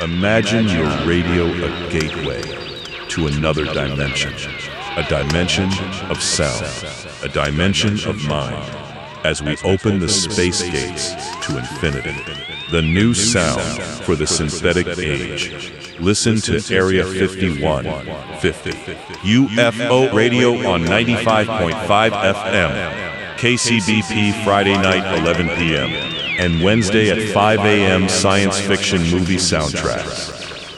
Imagine your radio a gateway to another dimension. A dimension of sound. A dimension of mind. As we open the space gates to infinity. The new sound for the synthetic age. Listen to Area 5150. UFO radio on 95.5 FM. KCBP Friday night 11 p.m. and Wednesday at 5 a.m. science fiction movie soundtracks.